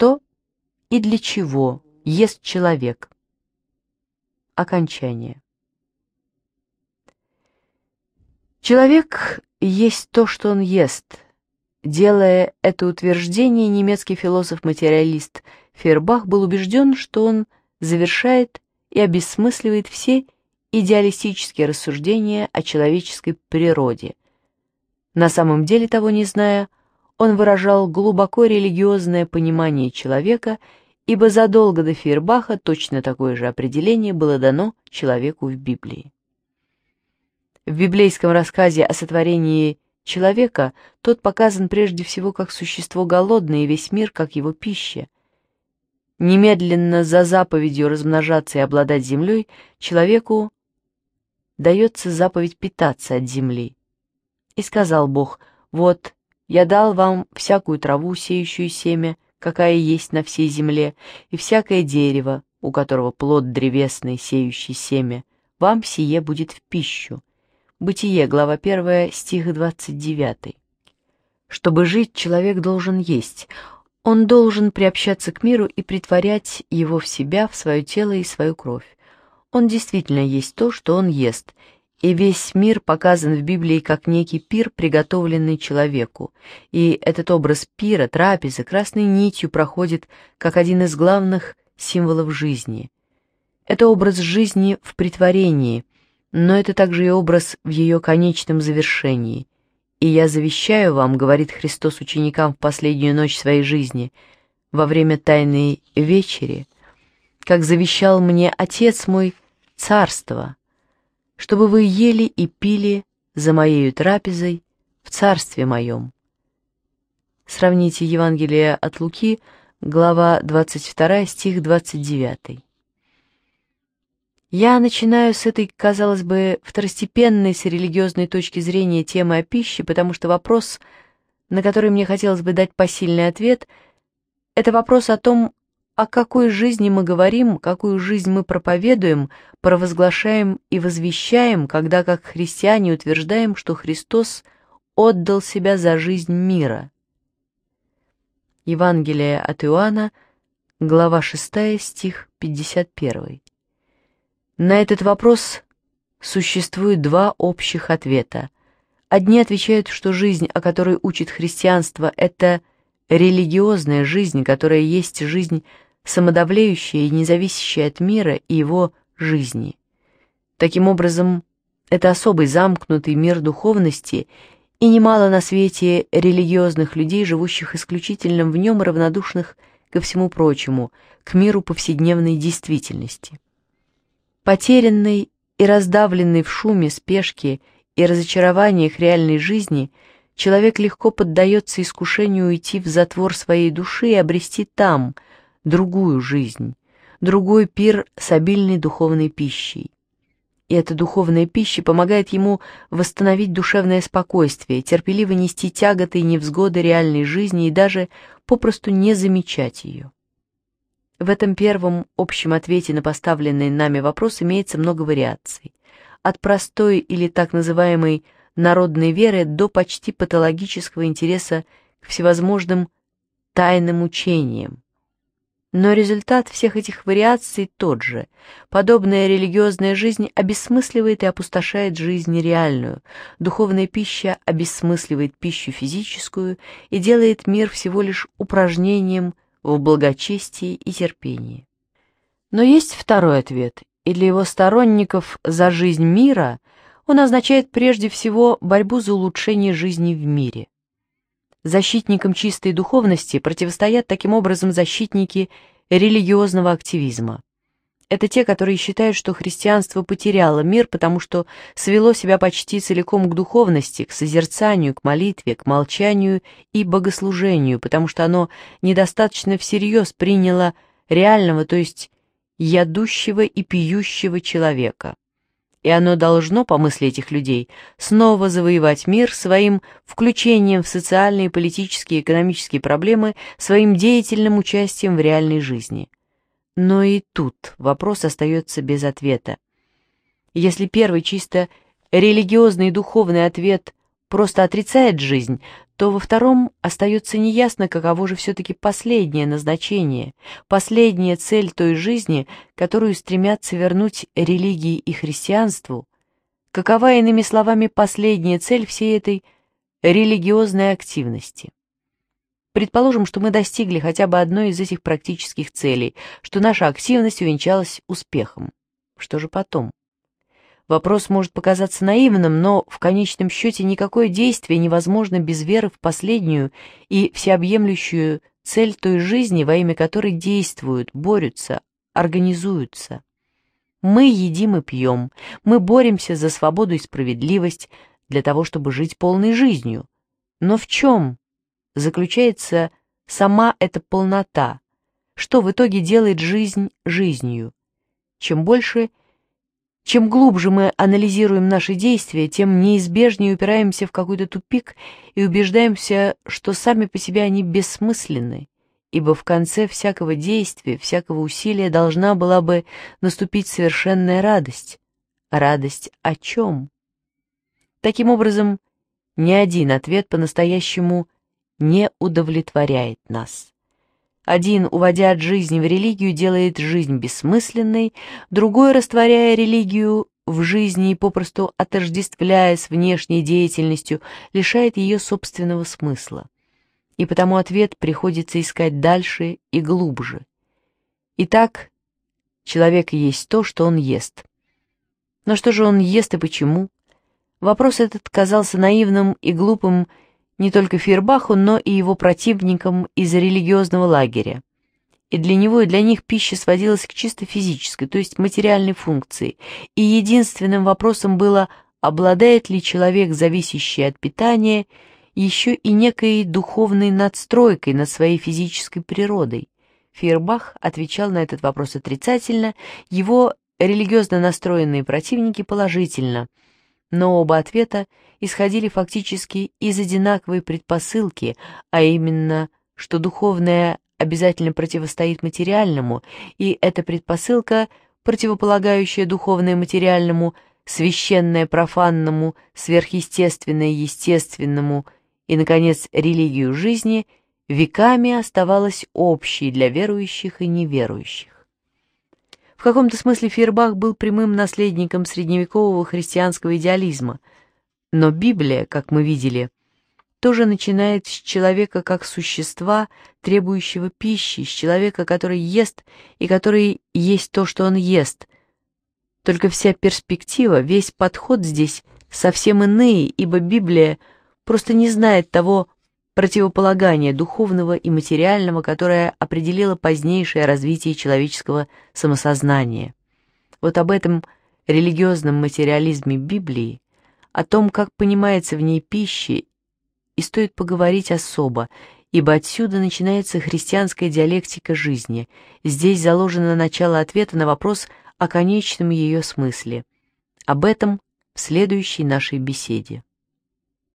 что и для чего ест человек. Окончание. Человек есть то, что он ест. Делая это утверждение, немецкий философ-материалист Фербах был убежден, что он завершает и обесмысливает все идеалистические рассуждения о человеческой природе, на самом деле того не зная, он выражал глубоко религиозное понимание человека, ибо задолго до Фейербаха точно такое же определение было дано человеку в Библии. В библейском рассказе о сотворении человека тот показан прежде всего как существо голодное и весь мир как его пища. Немедленно за заповедью размножаться и обладать землей человеку дается заповедь питаться от земли. И сказал Бог, вот я дал вам всякую траву, сеющую семя, какая есть на всей земле, и всякое дерево, у которого плод древесный, сеющий семя. Вам сие будет в пищу». Бытие, глава 1, стих 29. Чтобы жить, человек должен есть. Он должен приобщаться к миру и притворять его в себя, в свое тело и свою кровь. Он действительно есть то, что он ест, и весь мир показан в Библии как некий пир, приготовленный человеку, и этот образ пира, трапезы, красной нитью проходит как один из главных символов жизни. Это образ жизни в притворении, но это также и образ в ее конечном завершении. «И я завещаю вам», — говорит Христос ученикам в последнюю ночь своей жизни, во время Тайной Вечери, «как завещал мне Отец мой Царство» чтобы вы ели и пили за моею трапезой в царстве моем». Сравните Евангелие от Луки, глава 22, стих 29. Я начинаю с этой, казалось бы, второстепенной с религиозной точки зрения темы о пище, потому что вопрос, на который мне хотелось бы дать посильный ответ, это вопрос о том, о какой жизни мы говорим, какую жизнь мы проповедуем, провозглашаем и возвещаем, когда как христиане утверждаем, что Христос отдал себя за жизнь мира. Евангелие от Иоанна, глава 6, стих 51. На этот вопрос существует два общих ответа. Одни отвечают, что жизнь, о которой учит христианство, это религиозная жизнь, которая есть жизнь самодавляющая и независящая от мира и его жизни. Таким образом, это особый замкнутый мир духовности, и немало на свете религиозных людей, живущих исключительно в нем равнодушных ко всему прочему, к миру повседневной действительности. Потерянный и раздавленный в шуме, спешке и разочарованиях реальной жизни – человек легко поддается искушению уйти в затвор своей души и обрести там другую жизнь, другой пир с обильной духовной пищей. И эта духовная пища помогает ему восстановить душевное спокойствие, терпеливо нести тяготы и невзгоды реальной жизни и даже попросту не замечать ее. В этом первом общем ответе на поставленный нами вопрос имеется много вариаций. От простой или так называемой народной веры до почти патологического интереса к всевозможным тайным учениям. Но результат всех этих вариаций тот же. Подобная религиозная жизнь обесмысливает и опустошает жизнь реальную. Духовная пища обесмысливает пищу физическую и делает мир всего лишь упражнением в благочестии и терпении. Но есть второй ответ, и для его сторонников за жизнь мира он означает прежде всего борьбу за улучшение жизни в мире. Защитникам чистой духовности противостоят таким образом защитники религиозного активизма. Это те, которые считают, что христианство потеряло мир, потому что свело себя почти целиком к духовности, к созерцанию, к молитве, к молчанию и богослужению, потому что оно недостаточно всерьез приняло реального, то есть ядущего и пьющего человека и оно должно, по мысли этих людей, снова завоевать мир своим включением в социальные, политические и экономические проблемы, своим деятельным участием в реальной жизни. Но и тут вопрос остается без ответа. Если первый чисто религиозный и духовный ответ просто отрицает жизнь, то во втором остается неясно, каково же все-таки последнее назначение, последняя цель той жизни, которую стремятся вернуть религии и христианству, какова, иными словами, последняя цель всей этой религиозной активности. Предположим, что мы достигли хотя бы одной из этих практических целей, что наша активность увенчалась успехом. Что же потом? Вопрос может показаться наивным, но в конечном счете никакое действие невозможно без веры в последнюю и всеобъемлющую цель той жизни, во имя которой действуют, борются, организуются. Мы едим и пьем, мы боремся за свободу и справедливость для того, чтобы жить полной жизнью. Но в чем заключается сама эта полнота? Что в итоге делает жизнь жизнью? Чем больше – чем глубже мы анализируем наши действия, тем неизбежнее упираемся в какой-то тупик и убеждаемся, что сами по себе они бессмысленны, ибо в конце всякого действия, всякого усилия должна была бы наступить совершенная радость. Радость о чем? Таким образом, ни один ответ по-настоящему не удовлетворяет нас. Один, уводя от жизни в религию, делает жизнь бессмысленной, другой, растворяя религию в жизни и попросту отождествляя с внешней деятельностью, лишает ее собственного смысла. И потому ответ приходится искать дальше и глубже. Итак, человек есть то, что он ест. Но что же он ест и почему? Вопрос этот казался наивным и глупым, не только Фейербаху, но и его противникам из религиозного лагеря. И для него, и для них пища сводилась к чисто физической, то есть материальной функции, и единственным вопросом было, обладает ли человек, зависящий от питания, еще и некой духовной надстройкой над своей физической природой. Фейербах отвечал на этот вопрос отрицательно, его религиозно настроенные противники положительно – но оба ответа исходили фактически из одинаковой предпосылки, а именно, что духовное обязательно противостоит материальному, и эта предпосылка, противополагающая духовное материальному, священное профанному, сверхъестественное естественному и, наконец, религию жизни, веками оставалась общей для верующих и неверующих. В каком-то смысле Фейербах был прямым наследником средневекового христианского идеализма. Но Библия, как мы видели, тоже начинает с человека как существа, требующего пищи, с человека, который ест и который есть то, что он ест. Только вся перспектива, весь подход здесь совсем иные, ибо Библия просто не знает того противополагание духовного и материального, которое определило позднейшее развитие человеческого самосознания. Вот об этом религиозном материализме Библии, о том, как понимается в ней пища, и стоит поговорить особо, ибо отсюда начинается христианская диалектика жизни. Здесь заложено начало ответа на вопрос о конечном ее смысле. Об этом в следующей нашей беседе.